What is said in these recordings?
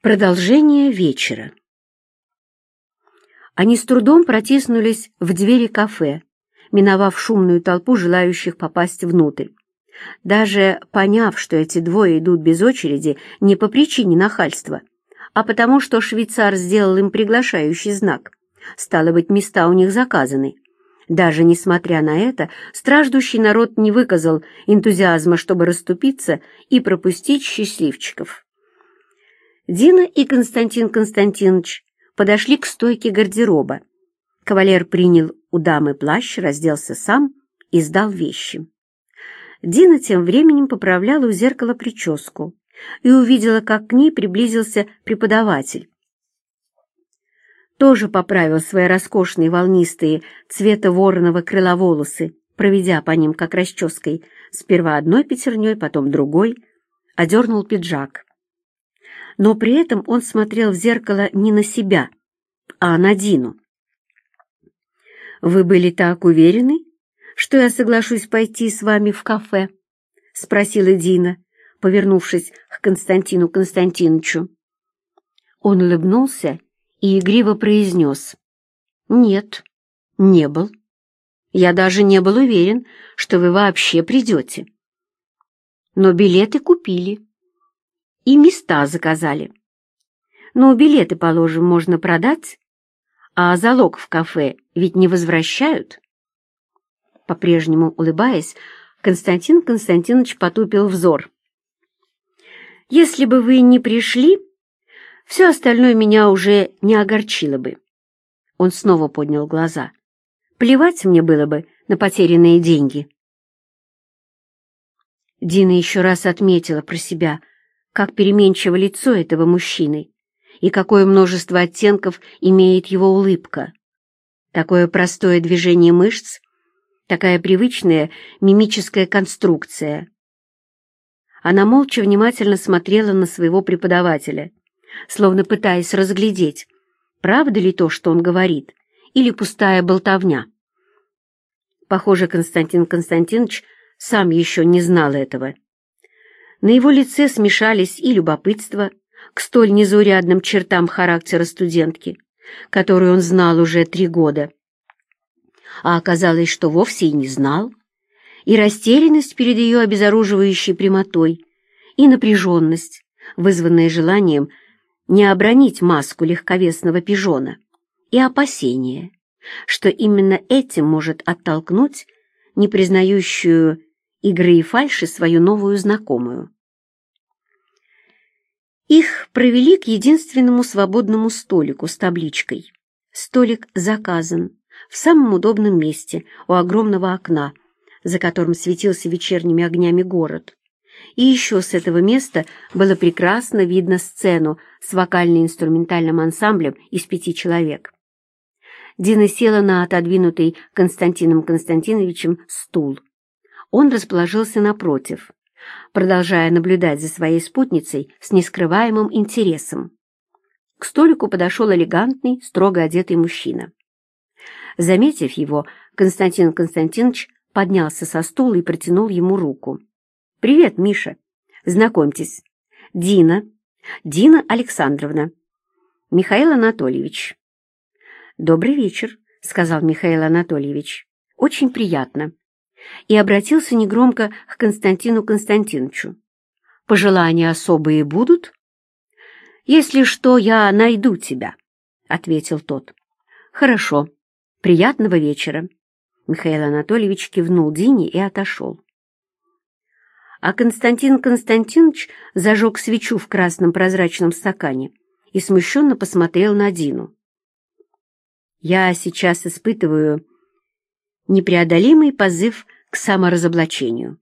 Продолжение вечера. Они с трудом протиснулись в двери кафе, миновав шумную толпу желающих попасть внутрь. Даже поняв, что эти двое идут без очереди не по причине нахальства, а потому что швейцар сделал им приглашающий знак, стало быть, места у них заказаны. Даже несмотря на это, страждущий народ не выказал энтузиазма, чтобы расступиться и пропустить счастливчиков. Дина и Константин Константинович подошли к стойке гардероба. Кавалер принял у дамы плащ, разделся сам и сдал вещи. Дина тем временем поправляла у зеркала прическу и увидела, как к ней приблизился преподаватель. Тоже поправил свои роскошные волнистые цвета вороного крыла волосы, проведя по ним как расческой, сперва одной пятерней, потом другой, одернул пиджак но при этом он смотрел в зеркало не на себя, а на Дину. «Вы были так уверены, что я соглашусь пойти с вами в кафе?» — спросила Дина, повернувшись к Константину Константиновичу. Он улыбнулся и игриво произнес. «Нет, не был. Я даже не был уверен, что вы вообще придете. Но билеты купили и места заказали. Ну, билеты, положим, можно продать, а залог в кафе ведь не возвращают. По-прежнему улыбаясь, Константин Константинович потупил взор. «Если бы вы не пришли, все остальное меня уже не огорчило бы». Он снова поднял глаза. «Плевать мне было бы на потерянные деньги». Дина еще раз отметила про себя, как переменчиво лицо этого мужчины и какое множество оттенков имеет его улыбка. Такое простое движение мышц, такая привычная мимическая конструкция. Она молча внимательно смотрела на своего преподавателя, словно пытаясь разглядеть, правда ли то, что он говорит, или пустая болтовня. Похоже, Константин Константинович сам еще не знал этого. На его лице смешались и любопытство к столь незаурядным чертам характера студентки, которую он знал уже три года. А оказалось, что вовсе и не знал, и растерянность перед ее обезоруживающей прямотой, и напряженность, вызванная желанием не обронить маску легковесного пижона, и опасение, что именно этим может оттолкнуть непризнающую игры и фальши свою новую знакомую. Их провели к единственному свободному столику с табличкой. Столик заказан в самом удобном месте у огромного окна, за которым светился вечерними огнями город. И еще с этого места было прекрасно видно сцену с вокально-инструментальным ансамблем из пяти человек. Дина села на отодвинутый Константином Константиновичем стул. Он расположился напротив, продолжая наблюдать за своей спутницей с нескрываемым интересом. К столику подошел элегантный, строго одетый мужчина. Заметив его, Константин Константинович поднялся со стула и протянул ему руку. «Привет, Миша. Знакомьтесь. Дина. Дина Александровна. Михаил Анатольевич». «Добрый вечер», — сказал Михаил Анатольевич. «Очень приятно и обратился негромко к Константину Константиновичу. «Пожелания особые будут?» «Если что, я найду тебя», — ответил тот. «Хорошо. Приятного вечера». Михаил Анатольевич кивнул Дине и отошел. А Константин Константинович зажег свечу в красном прозрачном стакане и смущенно посмотрел на Дину. «Я сейчас испытываю непреодолимый позыв к саморазоблачению.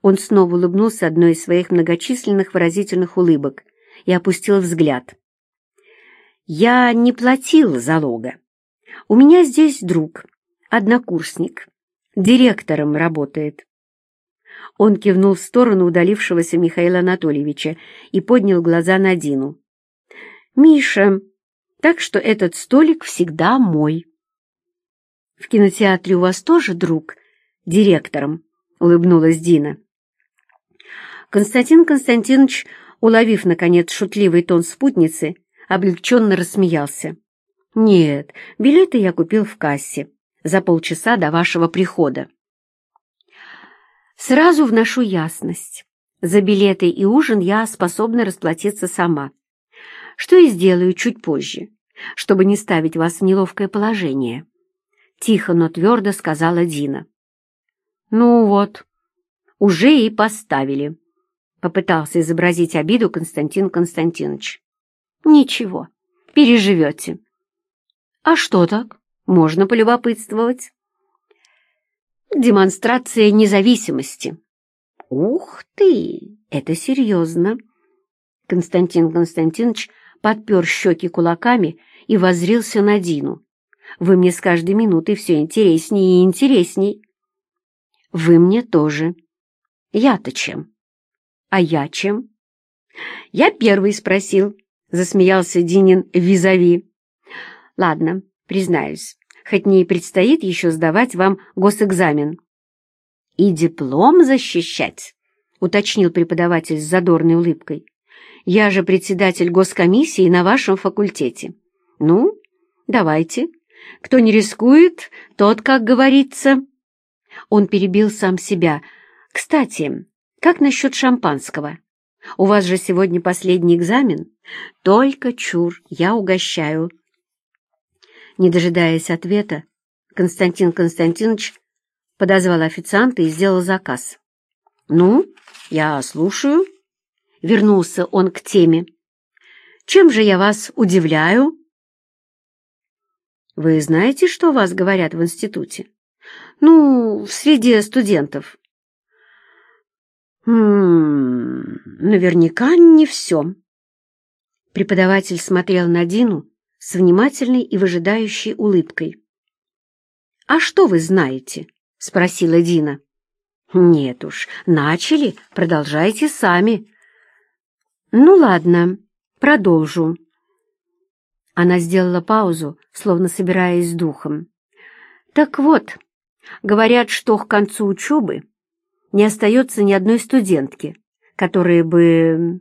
Он снова улыбнулся одной из своих многочисленных выразительных улыбок и опустил взгляд. «Я не платил залога. У меня здесь друг, однокурсник, директором работает». Он кивнул в сторону удалившегося Михаила Анатольевича и поднял глаза на Дину. «Миша, так что этот столик всегда мой». «В кинотеатре у вас тоже друг?» «Директором», — улыбнулась Дина. Константин Константинович уловив, наконец, шутливый тон спутницы, облегченно рассмеялся. «Нет, билеты я купил в кассе за полчаса до вашего прихода». «Сразу вношу ясность. За билеты и ужин я способна расплатиться сама. Что и сделаю чуть позже, чтобы не ставить вас в неловкое положение». Тихо, но твердо сказала Дина. «Ну вот, уже и поставили», — попытался изобразить обиду Константин Константинович. «Ничего, переживете». «А что так? Можно полюбопытствовать». «Демонстрация независимости». «Ух ты! Это серьезно!» Константин Константинович подпер щеки кулаками и воззрился на Дину. «Вы мне с каждой минутой все интереснее и интересней». «Вы мне тоже», я-то чем? А я чем? Я первый спросил, засмеялся Динин визави. Ладно, признаюсь, хоть мне и предстоит еще сдавать вам госэкзамен. И диплом защищать, уточнил преподаватель с задорной улыбкой. Я же председатель госкомиссии на вашем факультете. Ну, давайте. Кто не рискует, тот, как говорится. Он перебил сам себя, кстати, как насчет шампанского? У вас же сегодня последний экзамен? Только чур, я угощаю. Не дожидаясь ответа, Константин Константинович подозвал официанта и сделал заказ. «Ну, я слушаю». Вернулся он к теме. «Чем же я вас удивляю?» «Вы знаете, что вас говорят в институте?» «Ну, в среде студентов». «Хм, наверняка не все». Преподаватель смотрел на Дину с внимательной и выжидающей улыбкой. «А что вы знаете?» — спросила Дина. «Нет уж, начали, продолжайте сами». «Ну ладно, продолжу». Она сделала паузу, словно собираясь с духом. «Так вот, говорят, что к концу учебы не остается ни одной студентки, которая бы...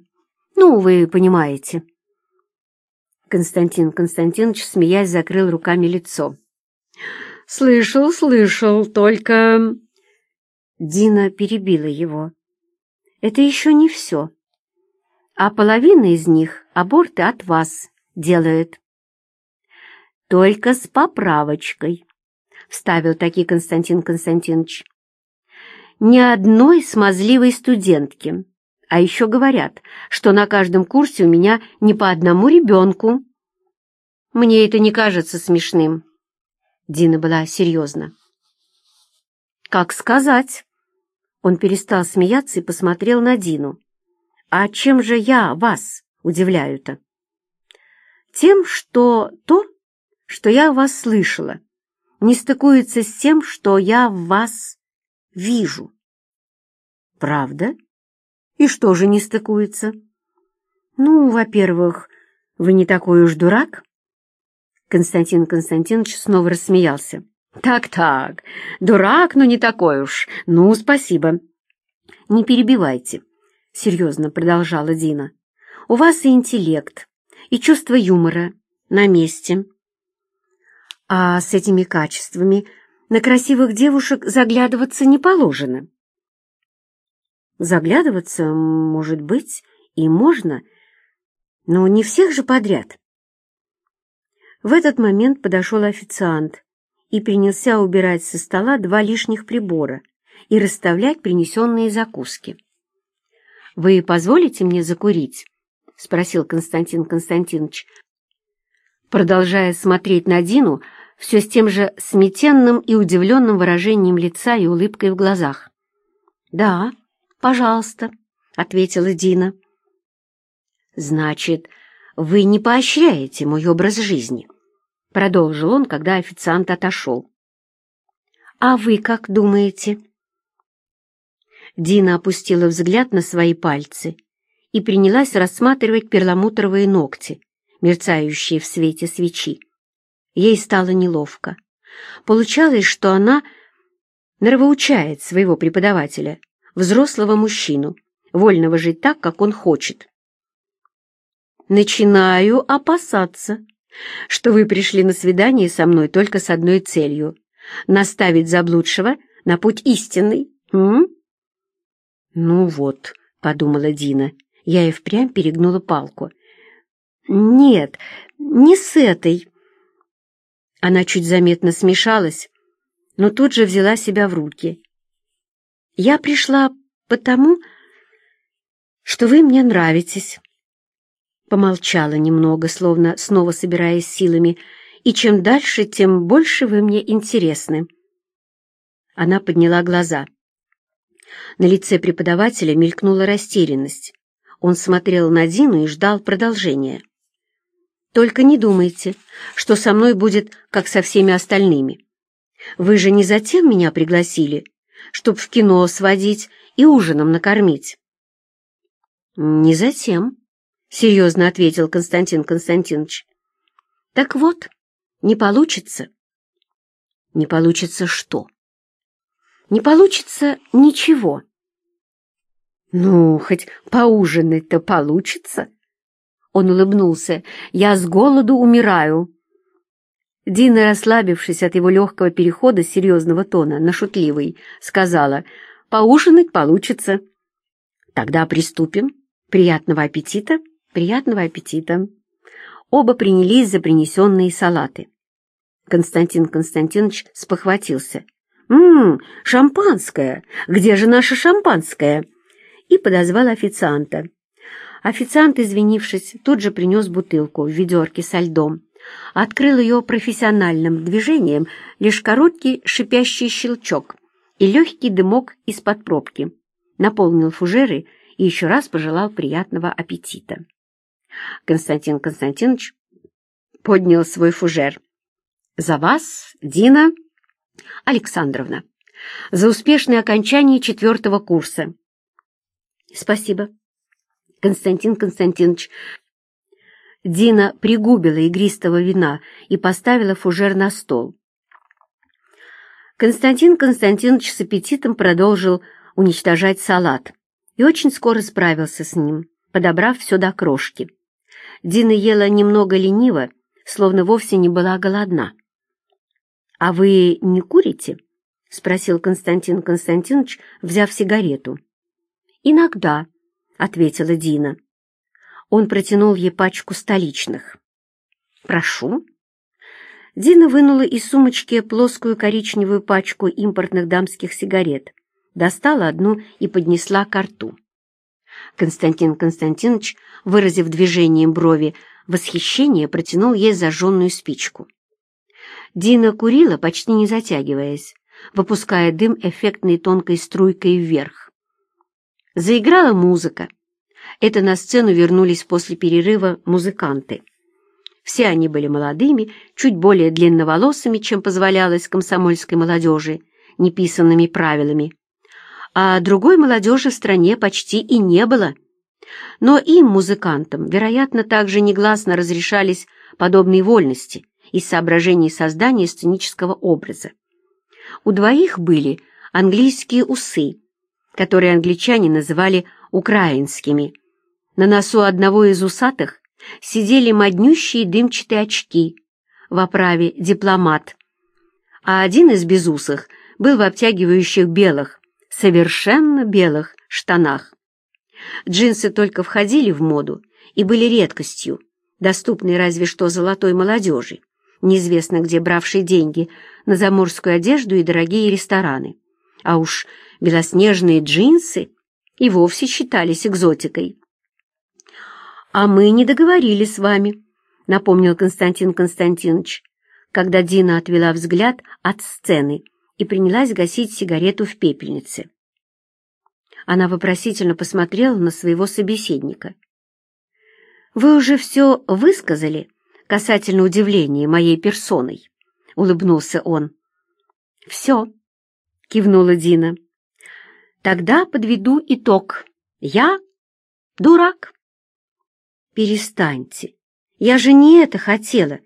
Ну, вы понимаете. Константин Константинович, смеясь, закрыл руками лицо. «Слышал, слышал, только...» Дина перебила его. «Это еще не все. А половина из них аборты от вас делает». «Только с поправочкой», — вставил таки Константин Константинович ни одной смазливой студентки. А еще говорят, что на каждом курсе у меня не по одному ребенку. Мне это не кажется смешным. Дина была серьезна. «Как сказать?» Он перестал смеяться и посмотрел на Дину. «А чем же я вас удивляю-то?» «Тем, что то, что я вас слышала, не стыкуется с тем, что я вас вижу. Правда? И что же не стыкуется? Ну, во-первых, вы не такой уж дурак. Константин Константинович снова рассмеялся. Так-так, дурак, но не такой уж. Ну, спасибо. Не перебивайте, серьезно продолжала Дина. У вас и интеллект, и чувство юмора на месте. А с этими качествами на красивых девушек заглядываться не положено. Заглядываться, может быть, и можно, но не всех же подряд. В этот момент подошел официант и принялся убирать со стола два лишних прибора и расставлять принесенные закуски. «Вы позволите мне закурить?» — спросил Константин Константинович, продолжая смотреть на Дину, все с тем же сметенным и удивленным выражением лица и улыбкой в глазах. «Да, пожалуйста», — ответила Дина. «Значит, вы не поощряете мой образ жизни», — продолжил он, когда официант отошел. «А вы как думаете?» Дина опустила взгляд на свои пальцы и принялась рассматривать перламутровые ногти, мерцающие в свете свечи. Ей стало неловко. Получалось, что она нравоучает своего преподавателя, взрослого мужчину, вольного жить так, как он хочет. начинаю опасаться, что вы пришли на свидание со мной только с одной целью — наставить заблудшего на путь истинный. М? Ну вот, — подумала Дина, — я и впрямь перегнула палку. Нет, не с этой. Она чуть заметно смешалась, но тут же взяла себя в руки. Я пришла потому, что вы мне нравитесь. Помолчала немного, словно снова собираясь силами, и чем дальше, тем больше вы мне интересны. Она подняла глаза. На лице преподавателя мелькнула растерянность. Он смотрел на Дину и ждал продолжения. «Только не думайте, что со мной будет, как со всеми остальными. Вы же не затем меня пригласили, чтоб в кино сводить и ужином накормить». «Не затем», — серьезно ответил Константин Константинович. «Так вот, не получится». «Не получится что?» «Не получится ничего». «Ну, хоть поужинать-то получится?» Он улыбнулся. «Я с голоду умираю». Дина, расслабившись от его легкого перехода с серьезного тона на шутливый, сказала, «Поужинать получится». «Тогда приступим». «Приятного аппетита! Приятного аппетита!» Оба принялись за принесенные салаты. Константин Константинович спохватился. «Ммм, шампанское! Где же наше шампанское?» И подозвал официанта. Официант, извинившись, тут же принес бутылку в ведерке со льдом. Открыл ее профессиональным движением лишь короткий шипящий щелчок и легкий дымок из-под пробки. Наполнил фужеры и еще раз пожелал приятного аппетита. Константин Константинович поднял свой фужер. «За вас, Дина Александровна, за успешное окончание четвертого курса». «Спасибо, Константин Константинович». Дина пригубила игристого вина и поставила фужер на стол. Константин Константинович с аппетитом продолжил уничтожать салат и очень скоро справился с ним, подобрав все до крошки. Дина ела немного лениво, словно вовсе не была голодна. «А вы не курите?» — спросил Константин Константинович, взяв сигарету. «Иногда», — ответила Дина. Он протянул ей пачку столичных. «Прошу». Дина вынула из сумочки плоскую коричневую пачку импортных дамских сигарет достала одну и поднесла к рту. Константин Константинович, выразив движением брови, восхищение протянул ей зажженную спичку. Дина курила, почти не затягиваясь, выпуская дым эффектной тонкой струйкой вверх. Заиграла музыка. Это на сцену вернулись после перерыва музыканты. Все они были молодыми, чуть более длинноволосыми, чем позволялось комсомольской молодежи, неписанными правилами а другой молодежи в стране почти и не было. Но им, музыкантам, вероятно, также негласно разрешались подобные вольности из соображений создания сценического образа. У двоих были английские усы, которые англичане называли украинскими. На носу одного из усатых сидели моднющие дымчатые очки в оправе дипломат, а один из безусых был в обтягивающих белых, совершенно белых штанах. Джинсы только входили в моду и были редкостью, доступной разве что золотой молодежи, неизвестно где бравшей деньги на заморскую одежду и дорогие рестораны. А уж белоснежные джинсы и вовсе считались экзотикой. «А мы не договорились с вами», — напомнил Константин Константинович, когда Дина отвела взгляд от сцены и принялась гасить сигарету в пепельнице. Она вопросительно посмотрела на своего собеседника. «Вы уже все высказали касательно удивления моей персоной?» — улыбнулся он. «Все», — кивнула Дина. «Тогда подведу итог. Я дурак». «Перестаньте. Я же не это хотела»,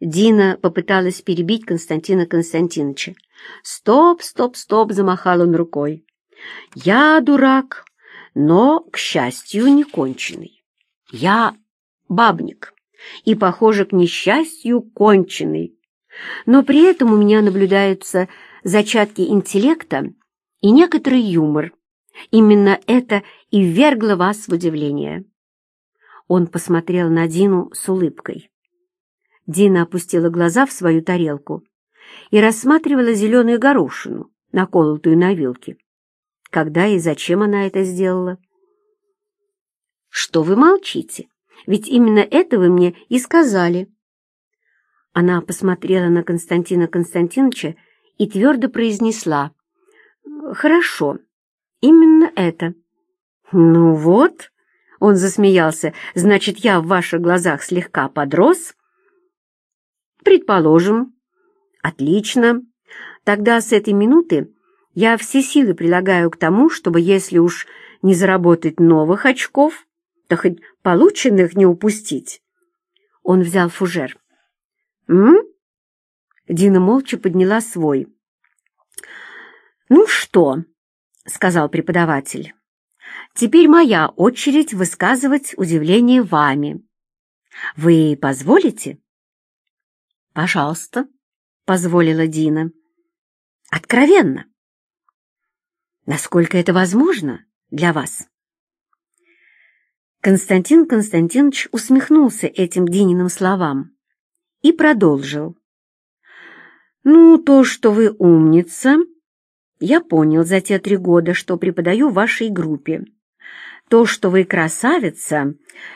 Дина попыталась перебить Константина Константиновича. «Стоп, стоп, стоп!» — замахал он рукой. «Я дурак, но, к счастью, не конченый. Я бабник и, похоже, к несчастью, конченый. Но при этом у меня наблюдаются зачатки интеллекта и некоторый юмор. Именно это и ввергло вас в удивление. Он посмотрел на Дину с улыбкой. Дина опустила глаза в свою тарелку и рассматривала зеленую горошину, наколотую на вилке. Когда и зачем она это сделала? «Что вы молчите? Ведь именно это вы мне и сказали». Она посмотрела на Константина Константиновича и твердо произнесла. «Хорошо, именно это». «Ну вот», — он засмеялся, — «значит, я в ваших глазах слегка подрос?» «Предположим». «Отлично. Тогда с этой минуты я все силы прилагаю к тому, чтобы, если уж не заработать новых очков, то хоть полученных не упустить». Он взял фужер. «М?» Дина молча подняла свой. «Ну что?» — сказал преподаватель. «Теперь моя очередь высказывать удивление вами. Вы позволите?» «Пожалуйста», — позволила Дина. «Откровенно. Насколько это возможно для вас?» Константин Константинович усмехнулся этим Дининым словам и продолжил. «Ну, то, что вы умница, я понял за те три года, что преподаю в вашей группе. То, что вы красавица,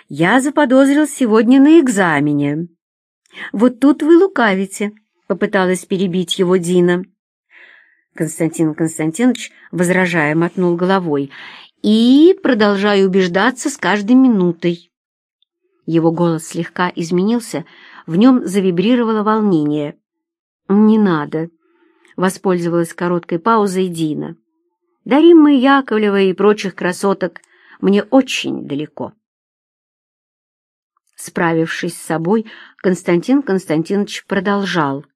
я заподозрил сегодня на экзамене». «Вот тут вы лукавите», — попыталась перебить его Дина. Константин Константинович, возражая, мотнул головой. «И продолжаю убеждаться с каждой минутой». Его голос слегка изменился, в нем завибрировало волнение. «Не надо», — воспользовалась короткой паузой Дина. «До Риммы Яковлевой и прочих красоток мне очень далеко». Справившись с собой, Константин Константинович продолжал.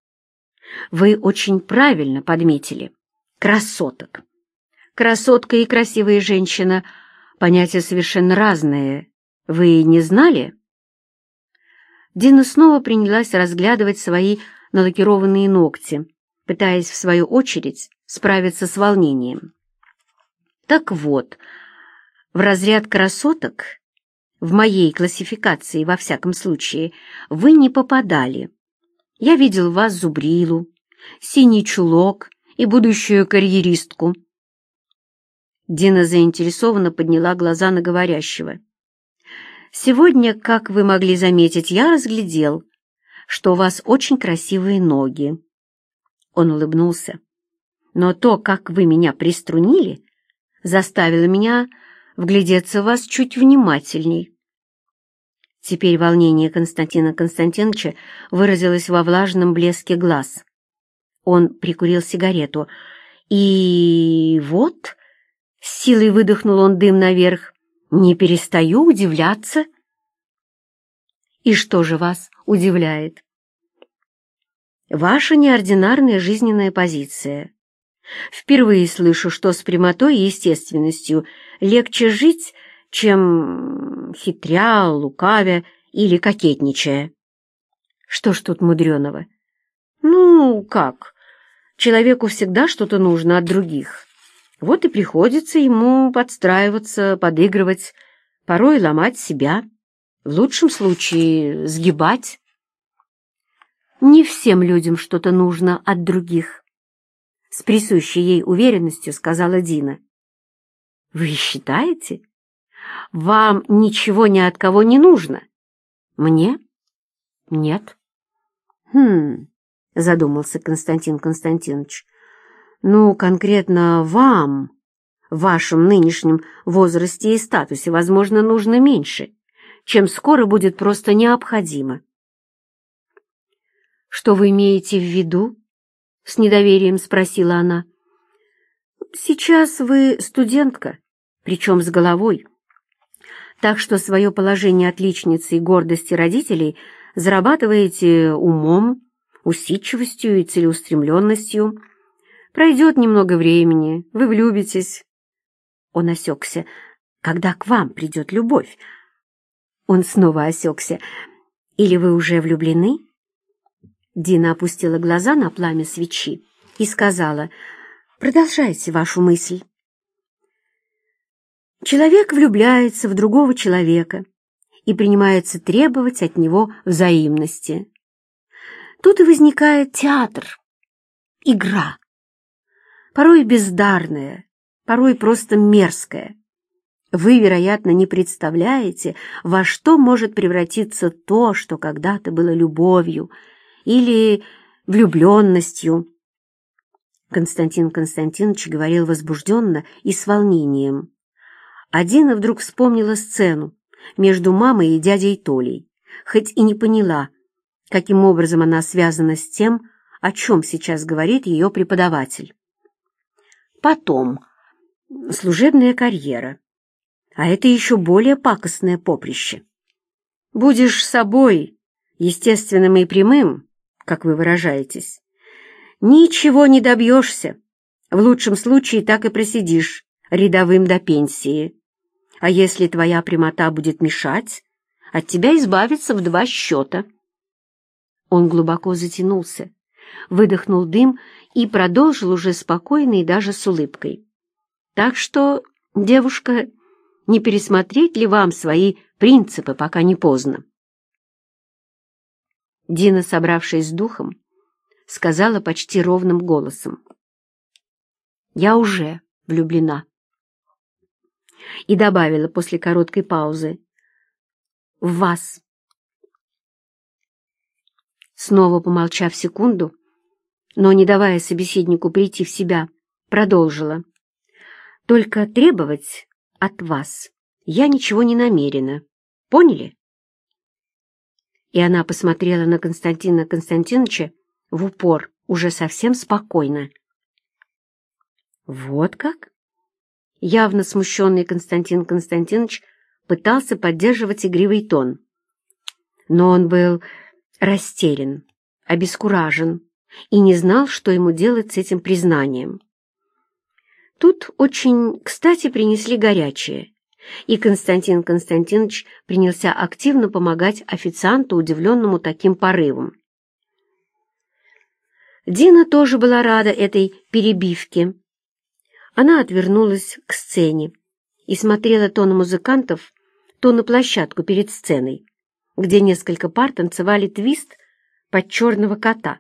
«Вы очень правильно подметили. Красоток. Красотка и красивая женщина — понятия совершенно разные. Вы не знали?» Дина снова принялась разглядывать свои налакированные ногти, пытаясь, в свою очередь, справиться с волнением. «Так вот, в разряд красоток в моей классификации, во всяком случае, вы не попадали. Я видел вас зубрилу, синий чулок и будущую карьеристку. Дина заинтересованно подняла глаза на говорящего. «Сегодня, как вы могли заметить, я разглядел, что у вас очень красивые ноги». Он улыбнулся. «Но то, как вы меня приструнили, заставило меня вглядеться в вас чуть внимательней. Теперь волнение Константина Константиновича выразилось во влажном блеске глаз. Он прикурил сигарету. И вот, с силой выдохнул он дым наверх, не перестаю удивляться. И что же вас удивляет? Ваша неординарная жизненная позиция. Впервые слышу, что с прямотой и естественностью легче жить, чем хитря, лукавя или кокетничая. Что ж тут мудреного? Ну, как? Человеку всегда что-то нужно от других. Вот и приходится ему подстраиваться, подыгрывать, порой ломать себя, в лучшем случае сгибать. Не всем людям что-то нужно от других, — с присущей ей уверенностью сказала Дина. Вы считаете? Вам ничего ни от кого не нужно? Мне? Нет. Хм, задумался Константин Константинович. Ну, конкретно вам, в вашем нынешнем возрасте и статусе, возможно, нужно меньше, чем скоро будет просто необходимо. Что вы имеете в виду? С недоверием спросила она. Сейчас вы студентка, причем с головой так что свое положение отличницы и гордости родителей зарабатываете умом, усидчивостью и целеустремленностью. Пройдет немного времени, вы влюбитесь. Он осекся. Когда к вам придет любовь? Он снова осекся. «Или вы уже влюблены?» Дина опустила глаза на пламя свечи и сказала, «Продолжайте вашу мысль». Человек влюбляется в другого человека и принимается требовать от него взаимности. Тут и возникает театр, игра, порой бездарная, порой просто мерзкая. Вы, вероятно, не представляете, во что может превратиться то, что когда-то было любовью или влюбленностью. Константин Константинович говорил возбужденно и с волнением. Адина вдруг вспомнила сцену между мамой и дядей Толей, хоть и не поняла, каким образом она связана с тем, о чем сейчас говорит ее преподаватель. Потом, служебная карьера. А это еще более пакостное поприще. Будешь собой, естественным и прямым, как вы выражаетесь, ничего не добьешься. В лучшем случае так и просидишь рядовым до пенсии. А если твоя прямота будет мешать, от тебя избавиться в два счета. Он глубоко затянулся, выдохнул дым и продолжил уже спокойно и даже с улыбкой. Так что, девушка, не пересмотреть ли вам свои принципы, пока не поздно?» Дина, собравшись с духом, сказала почти ровным голосом. «Я уже влюблена». И добавила после короткой паузы. «В вас». Снова помолчав секунду, но не давая собеседнику прийти в себя, продолжила. «Только требовать от вас я ничего не намерена. Поняли?» И она посмотрела на Константина Константиновича в упор, уже совсем спокойно. «Вот как?» Явно смущенный Константин Константинович пытался поддерживать игривый тон. Но он был растерян, обескуражен и не знал, что ему делать с этим признанием. Тут очень кстати принесли горячее, и Константин Константинович принялся активно помогать официанту, удивленному таким порывом. Дина тоже была рада этой перебивке. Она отвернулась к сцене и смотрела то на музыкантов, то на площадку перед сценой, где несколько пар танцевали твист под черного кота.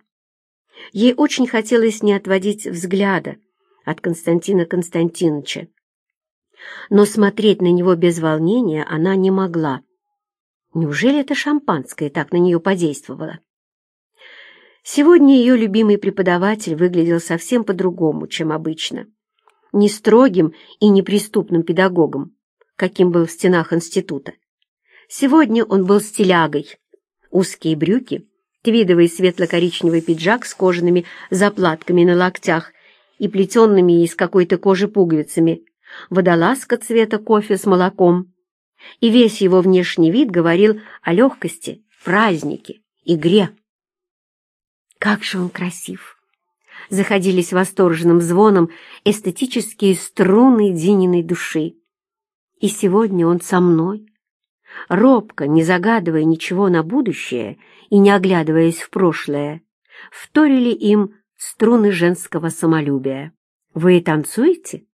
Ей очень хотелось не отводить взгляда от Константина Константиновича. Но смотреть на него без волнения она не могла. Неужели это шампанское так на нее подействовало? Сегодня ее любимый преподаватель выглядел совсем по-другому, чем обычно. Не строгим и неприступным педагогом, каким был в стенах института. Сегодня он был стилягой. Узкие брюки, твидовый светло-коричневый пиджак с кожаными заплатками на локтях и плетенными из какой-то кожи пуговицами, водолазка цвета кофе с молоком. И весь его внешний вид говорил о легкости, празднике, игре. Как же он красив! Заходились восторженным звоном эстетические струны Дининой души. И сегодня он со мной. Робко, не загадывая ничего на будущее и не оглядываясь в прошлое, вторили им струны женского самолюбия. «Вы танцуете?» —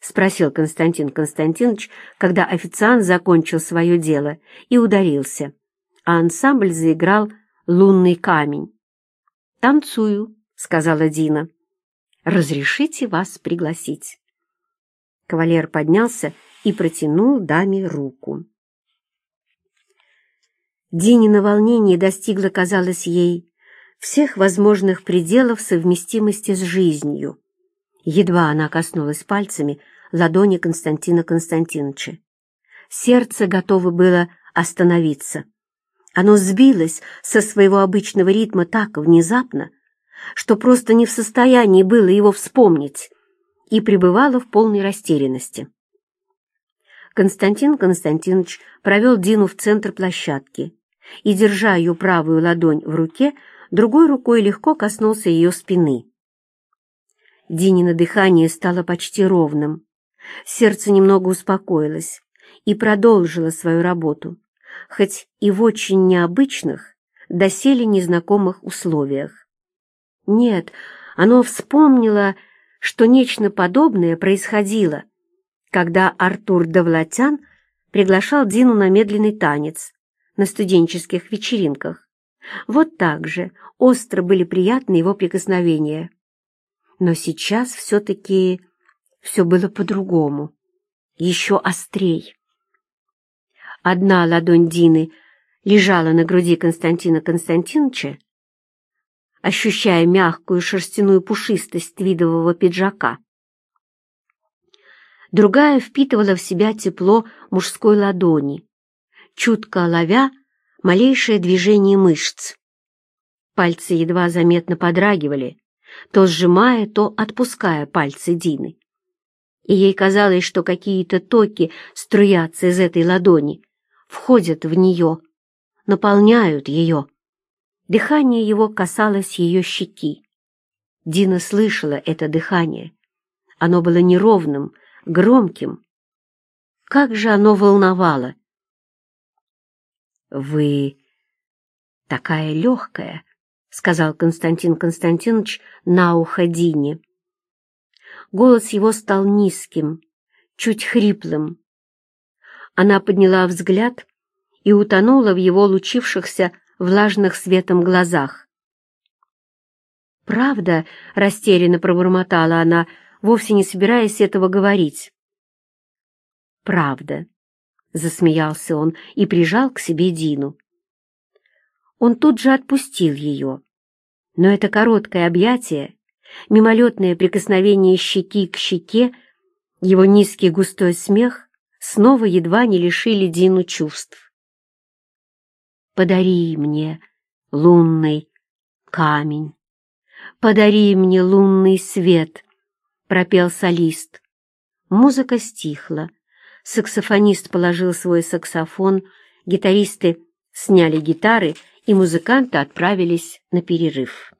спросил Константин Константинович, когда официант закончил свое дело и ударился, а ансамбль заиграл «Лунный камень». «Танцую», — сказала Дина. «Разрешите вас пригласить». Кавалер поднялся и протянул даме руку. Динина волнение достигло, казалось ей, всех возможных пределов совместимости с жизнью. Едва она коснулась пальцами ладони Константина Константиновича. Сердце готово было остановиться. Оно сбилось со своего обычного ритма так внезапно, что просто не в состоянии было его вспомнить, и пребывало в полной растерянности. Константин Константинович провел Дину в центр площадки и, держа ее правую ладонь в руке, другой рукой легко коснулся ее спины. Динина дыхание стало почти ровным. Сердце немного успокоилось и продолжило свою работу, хоть и в очень необычных, доселе незнакомых условиях. Нет, оно вспомнило, что нечто подобное происходило, когда Артур Довлатян приглашал Дину на медленный танец на студенческих вечеринках. Вот так же остро были приятны его прикосновения. Но сейчас все-таки все было по-другому, еще острей. Одна ладонь Дины лежала на груди Константина Константиновича, ощущая мягкую шерстяную пушистость твидового пиджака. Другая впитывала в себя тепло мужской ладони, чутко ловя малейшее движение мышц. Пальцы едва заметно подрагивали, то сжимая, то отпуская пальцы Дины. И ей казалось, что какие-то токи струятся из этой ладони, входят в нее, наполняют ее. Дыхание его касалось ее щеки. Дина слышала это дыхание. Оно было неровным, громким. Как же оно волновало! «Вы такая легкая», — сказал Константин Константинович на ухо Дине. Голос его стал низким, чуть хриплым. Она подняла взгляд и утонула в его лучившихся влажных светом глазах. «Правда?» — растерянно пробормотала она, вовсе не собираясь этого говорить. «Правда», — засмеялся он и прижал к себе Дину. Он тут же отпустил ее, но это короткое объятие, мимолетное прикосновение щеки к щеке, его низкий густой смех снова едва не лишили Дину чувств подари мне лунный камень. «Подари мне лунный свет», — пропел солист. Музыка стихла. Саксофонист положил свой саксофон, гитаристы сняли гитары, и музыканты отправились на перерыв.